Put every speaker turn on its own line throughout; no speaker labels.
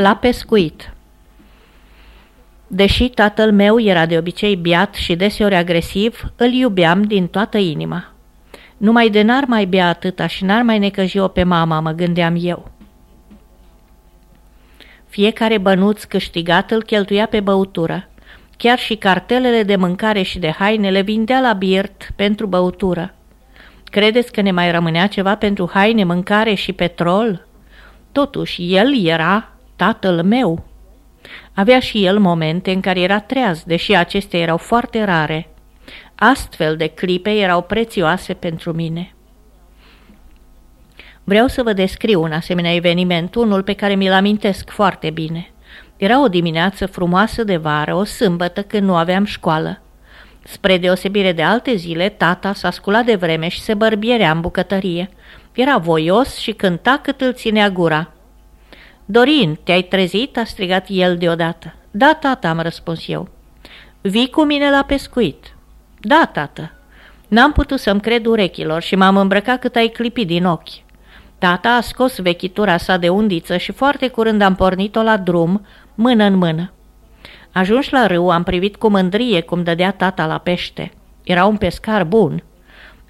La pescuit Deși tatăl meu era de obicei biat și deseori agresiv, îl iubeam din toată inima. Numai de n-ar mai bea atâta și n-ar mai necăji-o pe mama, mă gândeam eu. Fiecare bănuț câștigat îl cheltuia pe băutură. Chiar și cartelele de mâncare și de haine le vindea la birt pentru băutură. Credeți că ne mai rămânea ceva pentru haine, mâncare și petrol? Totuși, el era tatăl meu. Avea și el momente în care era treaz, deși acestea erau foarte rare. Astfel de clipe erau prețioase pentru mine. Vreau să vă descriu un asemenea eveniment, unul pe care mi-l amintesc foarte bine. Era o dimineață frumoasă de vară, o sâmbătă când nu aveam școală. Spre deosebire de alte zile, tata s-a sculat de vreme și se bărbierea în bucătărie. Era voios și cânta cât îl ținea gura. Dorin, te-ai trezit?" a strigat el deodată. Da, tata," am răspuns eu. Vii cu mine la pescuit?" Da, tată." N-am putut să-mi cred urechilor și m-am îmbrăcat cât ai clipit din ochi. Tata a scos vechitura sa de undiță și foarte curând am pornit-o la drum, mână în mână. Ajuns la râu, am privit cu mândrie cum dădea tata la pește. Era un pescar bun.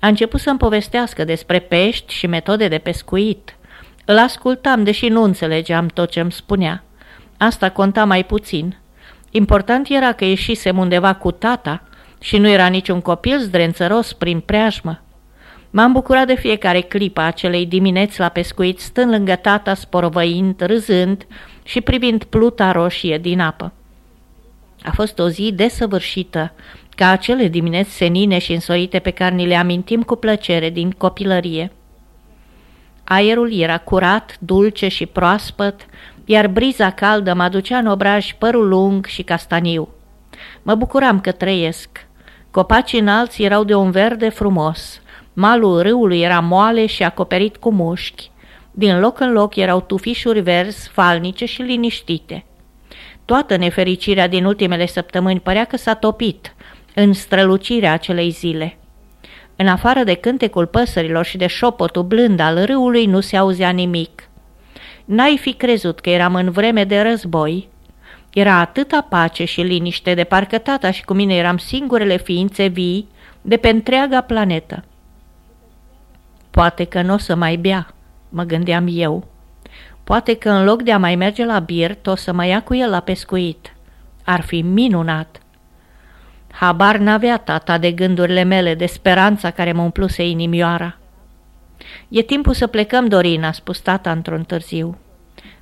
A început să-mi povestească despre pești și metode de pescuit. Îl ascultam, deși nu înțelegeam tot ce îmi spunea. Asta conta mai puțin. Important era că ieșisem undeva cu tata și nu era niciun copil zdrențăros prin preajmă. M-am bucurat de fiecare clipă a acelei dimineți la pescuit, stând lângă tata, sporvăind, râzând și privind pluta roșie din apă. A fost o zi desăvârșită, ca acele dimineți senine și însorite pe care ni le amintim cu plăcere din copilărie. Aerul era curat, dulce și proaspăt, iar briza caldă mă aducea în obraj părul lung și castaniu. Mă bucuram că trăiesc. Copacii înalți erau de un verde frumos, malul râului era moale și acoperit cu mușchi. Din loc în loc erau tufișuri verzi, falnice și liniștite. Toată nefericirea din ultimele săptămâni părea că s-a topit în strălucirea acelei zile. În afară de cântecul păsărilor și de șopotul blând al râului nu se auzea nimic. N-ai fi crezut că eram în vreme de război. Era atâta pace și liniște de parcă tata și cu mine eram singurele ființe vii de pe întreaga planetă. Poate că nu o să mai bea, mă gândeam eu. Poate că în loc de a mai merge la birt, o să mă ia cu el la pescuit. Ar fi minunat. Habar n-avea tata de gândurile mele, de speranța care mă umpluse inimioara. E timpul să plecăm, Dorina, a spus tata într-un târziu.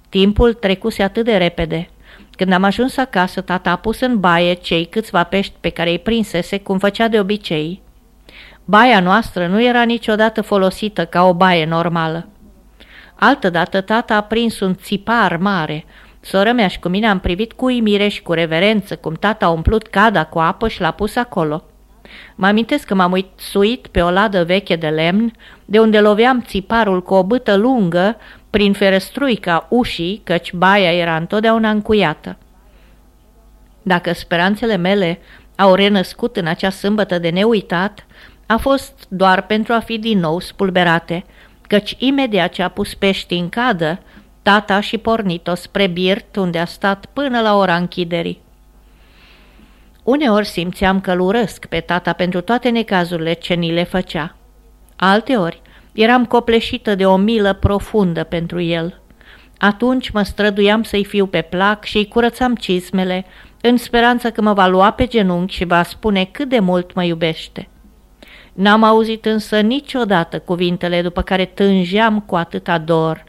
Timpul trecuse atât de repede. Când am ajuns acasă, tata a pus în baie cei câțiva pești pe care îi prinsese, cum făcea de obicei. Baia noastră nu era niciodată folosită ca o baie normală. Altădată tata a prins un țipar mare. Sora mea și cu mine am privit cu uimire și cu reverență cum tata a umplut cada cu apă și l-a pus acolo. Mă amintesc că m-am suit pe o ladă veche de lemn, de unde loveam țiparul cu o bâtă lungă prin ferăstruica ușii, căci baia era întotdeauna încuiată. Dacă speranțele mele au renăscut în acea sâmbătă de neuitat, a fost doar pentru a fi din nou spulberate, căci imediat ce a pus pești în cadă, tata și pornit-o spre birt unde a stat până la ora închiderii. Uneori simțeam că urăsc pe tata pentru toate necazurile ce ni le făcea. Alteori eram copleșită de o milă profundă pentru el. Atunci mă străduiam să-i fiu pe plac și îi curățam cismele, în speranța că mă va lua pe genunchi și va spune cât de mult mă iubește. N-am auzit însă niciodată cuvintele după care tângeam cu atâta dor.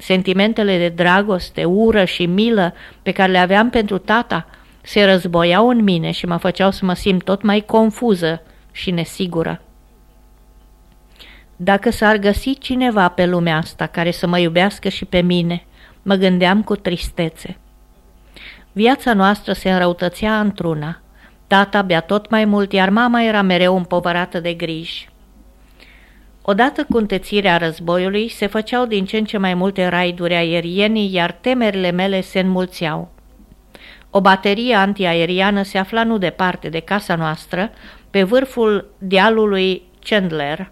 Sentimentele de dragoste, ură și milă pe care le aveam pentru tata se războiau în mine și mă făceau să mă simt tot mai confuză și nesigură. Dacă s-ar găsi cineva pe lumea asta care să mă iubească și pe mine, mă gândeam cu tristețe. Viața noastră se înrăutățea într-una – Tata bea tot mai mult, iar mama era mereu împovărată de griji. Odată cu întețirea războiului, se făceau din ce în ce mai multe raiduri aeriene, iar temerile mele se înmulțeau. O baterie antiaeriană se afla nu departe de casa noastră, pe vârful dealului Chandler.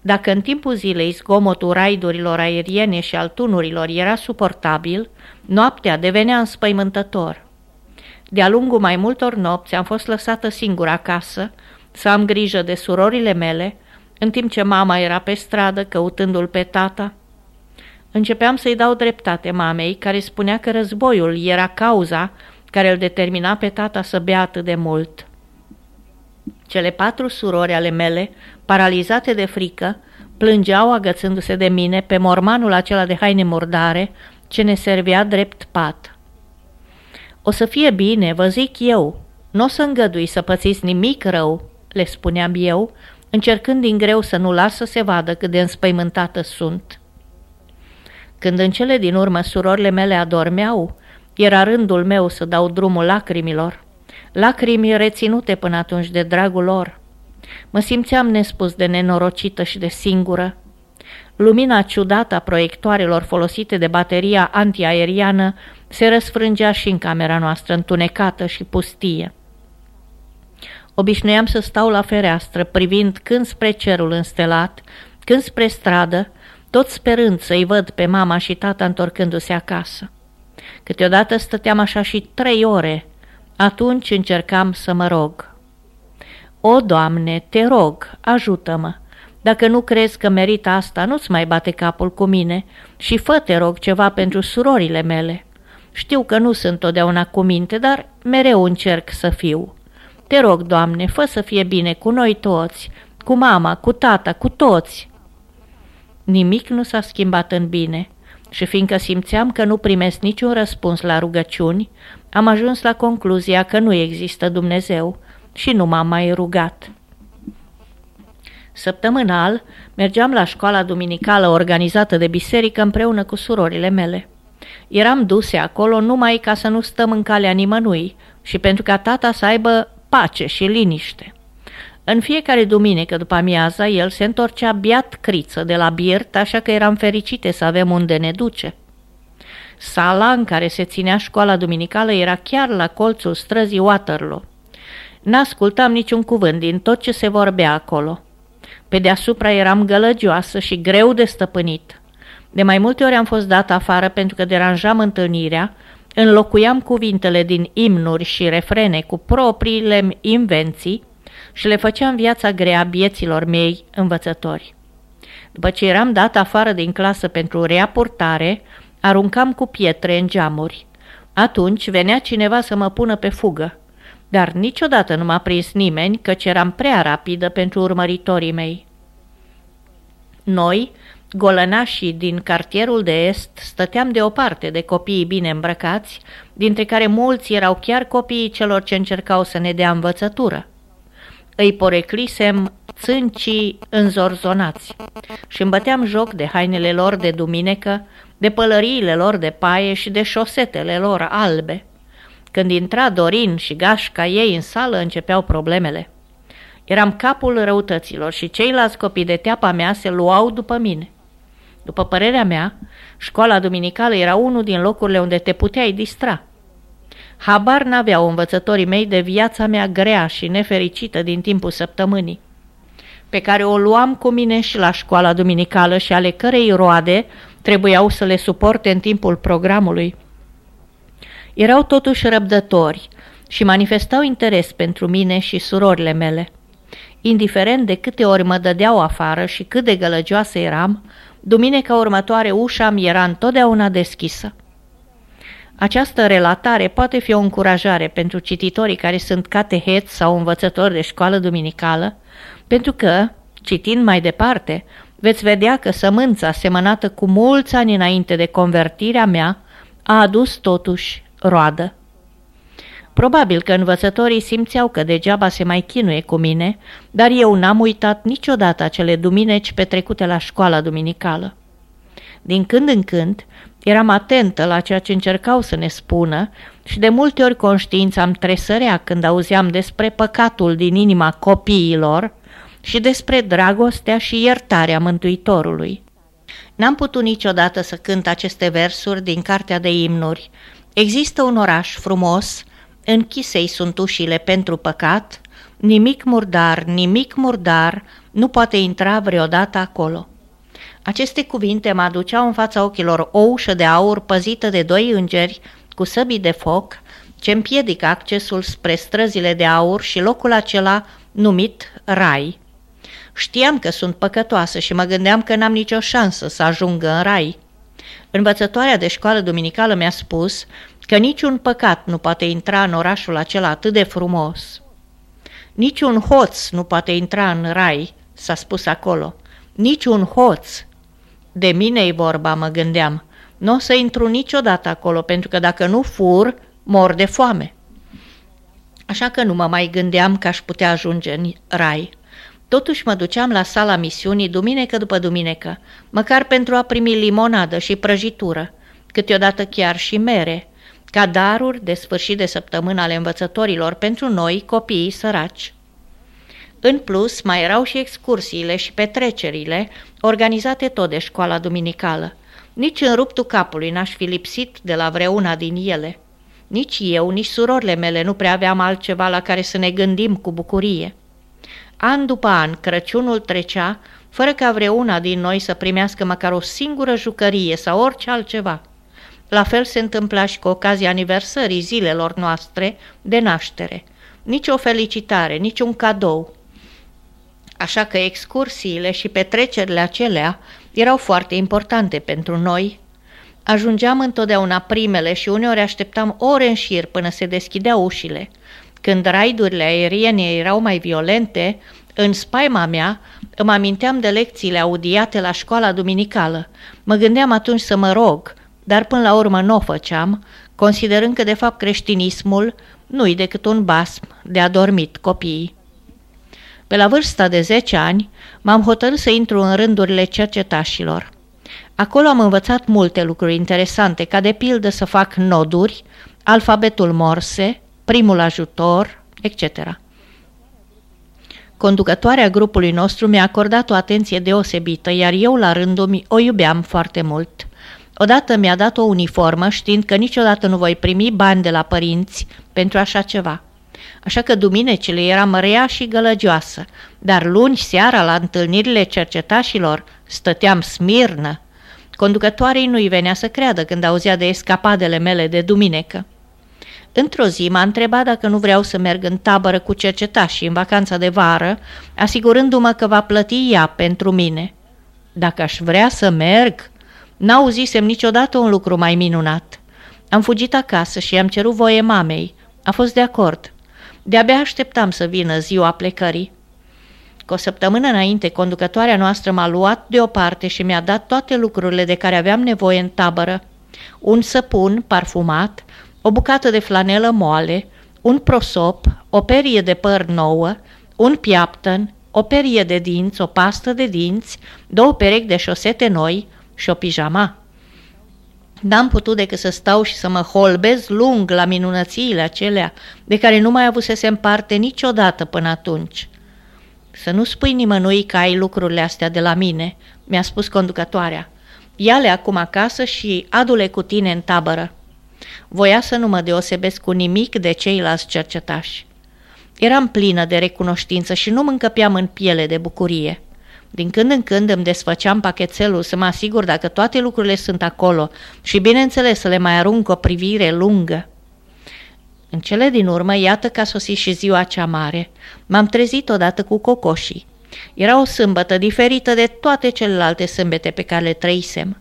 Dacă în timpul zilei zgomotul raidurilor aeriene și al tunurilor era suportabil, noaptea devenea înspăimântător. De-a lungul mai multor nopți am fost lăsată singură acasă, să am grijă de surorile mele, în timp ce mama era pe stradă căutându-l pe tata. Începeam să-i dau dreptate mamei, care spunea că războiul era cauza care îl determina pe tata să bea atât de mult. Cele patru surori ale mele, paralizate de frică, plângeau agățându-se de mine pe mormanul acela de haine murdare ce ne servea drept pat. O să fie bine, vă zic eu, nu o să îngădui să pățiți nimic rău, le spuneam eu, încercând din greu să nu las să se vadă cât de înspăimântată sunt. Când în cele din urmă surorile mele adormeau, era rândul meu să dau drumul lacrimilor, lacrimi reținute până atunci de dragul lor. Mă simțeam nespus de nenorocită și de singură. Lumina ciudată a proiectoarelor folosite de bateria antiaeriană se răsfrângea și în camera noastră întunecată și pustie. Obișnuiam să stau la fereastră, privind când spre cerul înstelat, când spre stradă, tot sperând să-i văd pe mama și tata întorcându-se acasă. Câteodată stăteam așa și trei ore, atunci încercam să mă rog. O, Doamne, te rog, ajută-mă! Dacă nu crezi că merită asta, nu-ți mai bate capul cu mine și fă, te rog, ceva pentru surorile mele. Știu că nu sunt totdeauna cu minte, dar mereu încerc să fiu. Te rog, Doamne, fă să fie bine cu noi toți, cu mama, cu tata, cu toți. Nimic nu s-a schimbat în bine și fiindcă simțeam că nu primesc niciun răspuns la rugăciuni, am ajuns la concluzia că nu există Dumnezeu și nu m-am mai rugat. Săptămânal mergeam la școala duminicală organizată de biserică împreună cu surorile mele. Eram duse acolo numai ca să nu stăm în calea nimănui și pentru ca tata să aibă pace și liniște. În fiecare duminică după amiaza, el se întorcea biat criță de la biert, așa că eram fericite să avem unde ne duce. Sala în care se ținea școala duminicală era chiar la colțul străzii Waterloo. N-ascultam niciun cuvânt din tot ce se vorbea acolo. Pe deasupra eram gălăgioasă și greu de stăpânit. De mai multe ori am fost dat afară pentru că deranjam întâlnirea, înlocuiam cuvintele din imnuri și refrene cu propriile invenții și le făceam viața grea bieților mei învățători. După ce eram dat afară din clasă pentru reapurtare, aruncam cu pietre în geamuri. Atunci venea cineva să mă pună pe fugă, dar niciodată nu m-a prins nimeni căci eram prea rapidă pentru urmăritorii mei. Noi, golănașii din cartierul de est, stăteam deoparte de copiii bine îmbrăcați, dintre care mulți erau chiar copiii celor ce încercau să ne dea învățătură. Îi poreclisem țâncii înzorzonați și îmi băteam joc de hainele lor de duminică, de pălăriile lor de paie și de șosetele lor albe. Când intra Dorin și gașca ei în sală, începeau problemele. Eram capul răutăților și ceilalți copii de teapa mea se luau după mine. După părerea mea, școala duminicală era unul din locurile unde te puteai distra. Habar n-aveau învățătorii mei de viața mea grea și nefericită din timpul săptămânii, pe care o luam cu mine și la școala duminicală și ale cărei roade trebuiau să le suporte în timpul programului. Erau totuși răbdători și manifestau interes pentru mine și surorile mele. Indiferent de câte ori mă dădeau afară și cât de gălăgioasă eram, duminica următoare ușa mi era întotdeauna deschisă. Această relatare poate fi o încurajare pentru cititorii care sunt cateheți sau învățători de școală duminicală, pentru că, citind mai departe, veți vedea că sămânța semănată cu mulți ani înainte de convertirea mea a adus totuși roadă. Probabil că învățătorii simțeau că degeaba se mai chinuie cu mine, dar eu n-am uitat niciodată acele dumineci petrecute la școala duminicală. Din când în când eram atentă la ceea ce încercau să ne spună și de multe ori conștiința am tresărea când auzeam despre păcatul din inima copiilor și despre dragostea și iertarea Mântuitorului. N-am putut niciodată să cânt aceste versuri din cartea de imnuri. Există un oraș frumos, închisei sunt ușile pentru păcat, nimic murdar, nimic murdar nu poate intra vreodată acolo. Aceste cuvinte mă aduceau în fața ochilor o ușă de aur păzită de doi îngeri cu săbii de foc, ce împiedică accesul spre străzile de aur și locul acela numit Rai. Știam că sunt păcătoasă și mă gândeam că n-am nicio șansă să ajung în Rai. Învățătoarea de școală duminicală mi-a spus că niciun păcat nu poate intra în orașul acela atât de frumos. Niciun hoț nu poate intra în Rai, s-a spus acolo. Niciun hoț. De mine e vorba, mă gândeam. Nu o să intru niciodată acolo, pentru că dacă nu fur, mor de foame. Așa că nu mă mai gândeam că aș putea ajunge în rai. Totuși mă duceam la sala misiunii duminică după duminică, măcar pentru a primi limonadă și prăjitură, câteodată chiar și mere, ca daruri de sfârșit de săptămână ale învățătorilor pentru noi, copiii săraci. În plus, mai erau și excursiile și petrecerile organizate tot de școala duminicală. Nici în ruptul capului n-aș fi lipsit de la vreuna din ele. Nici eu, nici surorile mele nu prea aveam altceva la care să ne gândim cu bucurie. An după an, Crăciunul trecea, fără ca vreuna din noi să primească măcar o singură jucărie sau orice altceva. La fel se întâmpla și cu ocazia aniversării zilelor noastre de naștere. Nici o felicitare, nici un cadou. Așa că excursiile și petrecerile acelea erau foarte importante pentru noi. Ajungeam întotdeauna primele și uneori așteptam ore în șir până se deschideau ușile. Când raidurile aeriene erau mai violente, în spaima mea îmi aminteam de lecțiile audiate la școala duminicală. Mă gândeam atunci să mă rog, dar până la urmă nu o făceam, considerând că de fapt creștinismul nu-i decât un basm de adormit copiii. Pe la vârsta de 10 ani, m-am hotărât să intru în rândurile cercetașilor. Acolo am învățat multe lucruri interesante, ca de pildă să fac noduri, alfabetul morse, primul ajutor, etc. Conducătoarea grupului nostru mi-a acordat o atenție deosebită, iar eu la rândul mi o iubeam foarte mult. Odată mi-a dat o uniformă știind că niciodată nu voi primi bani de la părinți pentru așa ceva. Așa că duminecile eram rea și gălăgioasă, dar luni seara la întâlnirile cercetașilor stăteam smirnă. Conducătoarei nu-i venea să creadă când auzea de escapadele mele de duminică. Într-o zi m-a întrebat dacă nu vreau să merg în tabără cu cercetașii în vacanța de vară, asigurându-mă că va plăti ea pentru mine. Dacă aș vrea să merg, n-auzisem niciodată un lucru mai minunat. Am fugit acasă și am cerut voie mamei. A fost de acord. De-abia așteptam să vină ziua plecării. Cu o săptămână înainte, conducătoarea noastră m-a luat deoparte și mi-a dat toate lucrurile de care aveam nevoie în tabără. Un săpun parfumat, o bucată de flanelă moale, un prosop, o perie de păr nouă, un piaptăn, o perie de dinți, o pastă de dinți, două perechi de șosete noi și o pijama. N-am putut decât să stau și să mă holbez lung la minunățiile acelea de care nu mai avusesem parte niciodată până atunci. Să nu spui nimănui că ai lucrurile astea de la mine, mi-a spus conducătoarea. Ia-le acum acasă și adu-le cu tine în tabără. Voia să nu mă deosebesc cu nimic de ceilalți cercetași. Eram plină de recunoștință și nu mă încăpeam în piele de bucurie. Din când în când îmi desfăceam pachetelul să mă asigur dacă toate lucrurile sunt acolo și, bineînțeles, să le mai arunc o privire lungă. În cele din urmă, iată că a sosit și ziua cea mare. M-am trezit odată cu cocoșii. Era o sâmbătă diferită de toate celelalte sâmbete pe care le trăisem.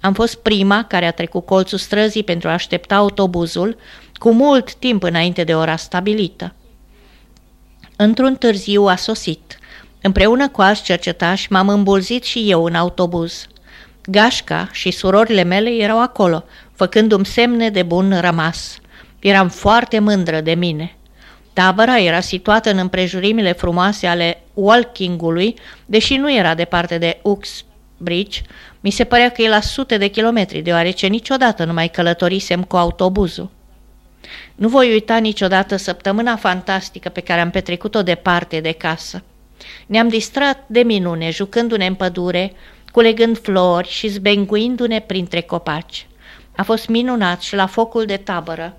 Am fost prima care a trecut colțul străzii pentru a aștepta autobuzul, cu mult timp înainte de ora stabilită. Într-un târziu a sosit. Împreună cu alți cercetași m-am îmbulzit și eu în autobuz. Gașca și surorile mele erau acolo, făcându-mi semne de bun rămas. Eram foarte mândră de mine. Tabăra era situată în împrejurimile frumoase ale walkingului, deși nu era departe de Uxbridge, mi se părea că e la sute de kilometri, deoarece niciodată nu mai călătorisem cu autobuzul. Nu voi uita niciodată săptămâna fantastică pe care am petrecut-o departe de casă. Ne-am distrat de minune, jucându-ne în pădure, culegând flori și zbenguindu-ne printre copaci. A fost minunat și la focul de tabără,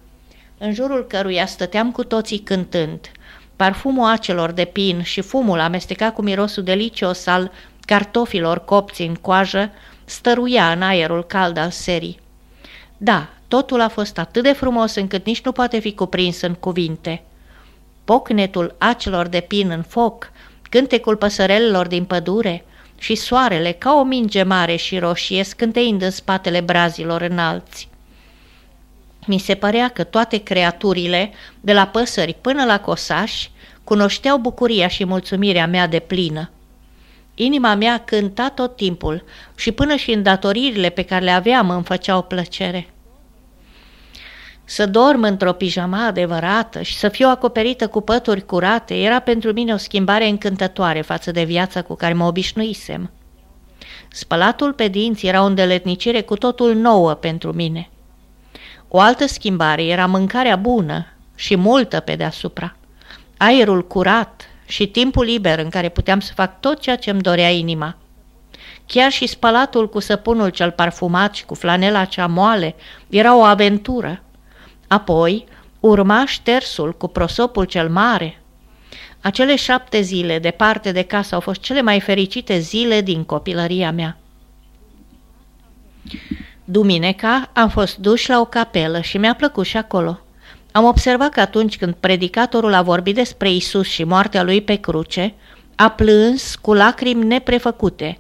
în jurul căruia stăteam cu toții cântând. parfumul acelor de pin și fumul amestecat cu mirosul delicios al cartofilor copți în coajă stăruia în aerul cald al serii. Da, totul a fost atât de frumos încât nici nu poate fi cuprins în cuvinte. Pocnetul acelor de pin în foc, cântecul păsărelelor din pădure și soarele ca o minge mare și roșie scânteind în spatele brazilor înalți. Mi se părea că toate creaturile, de la păsări până la cosași, cunoșteau bucuria și mulțumirea mea de plină. Inima mea cânta tot timpul și până și îndatoririle pe care le aveam îmi făceau plăcere. Să dorm într-o pijama adevărată și să fiu acoperită cu pături curate era pentru mine o schimbare încântătoare față de viața cu care mă obișnuisem. Spălatul pe dinți era o îndeletnicire cu totul nouă pentru mine. O altă schimbare era mâncarea bună și multă pe deasupra. Aerul curat și timpul liber în care puteam să fac tot ceea ce îmi dorea inima. Chiar și spălatul cu săpunul cel parfumat și cu flanela cea moale era o aventură. Apoi urma ștersul cu prosopul cel mare. Acele șapte zile departe de casă au fost cele mai fericite zile din copilăria mea. Duminica am fost duși la o capelă și mi-a plăcut și acolo. Am observat că atunci când predicatorul a vorbit despre Isus și moartea lui pe cruce, a plâns cu lacrimi neprefăcute.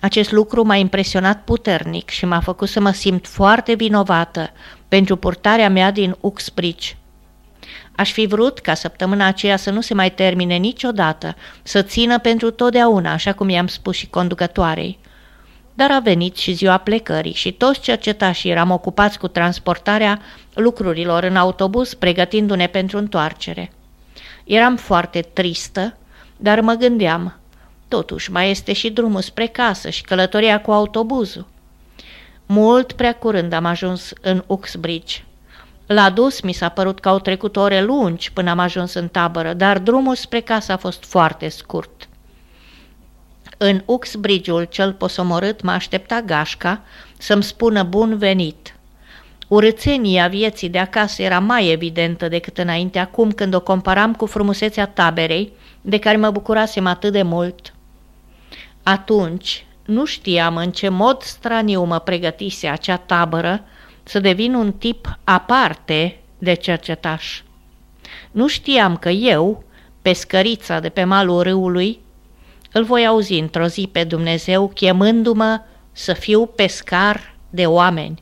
Acest lucru m-a impresionat puternic și m-a făcut să mă simt foarte vinovată pentru purtarea mea din Uxbridge. Aș fi vrut ca săptămâna aceea să nu se mai termine niciodată, să țină pentru totdeauna, așa cum i-am spus și conducătoarei. Dar a venit și ziua plecării și toți cercetașii eram ocupați cu transportarea lucrurilor în autobuz, pregătindu-ne pentru întoarcere. Eram foarte tristă, dar mă gândeam, totuși mai este și drumul spre casă și călătoria cu autobuzul. Mult prea curând am ajuns în Uxbridge. La dus mi s-a părut că au trecut ore lungi până am ajuns în tabără, dar drumul spre casă a fost foarte scurt. În Uxbridge-ul cel posomorât mă aștepta gașca să-mi spună bun venit. Urățenia vieții de acasă era mai evidentă decât înainte acum când o comparam cu frumusețea taberei, de care mă bucurasem atât de mult. Atunci nu știam în ce mod straniu mă pregătise acea tabără să devin un tip aparte de cercetaș. Nu știam că eu, pescărița de pe malul râului, îl voi auzi într-o zi pe Dumnezeu chemându-mă să fiu pescar de oameni.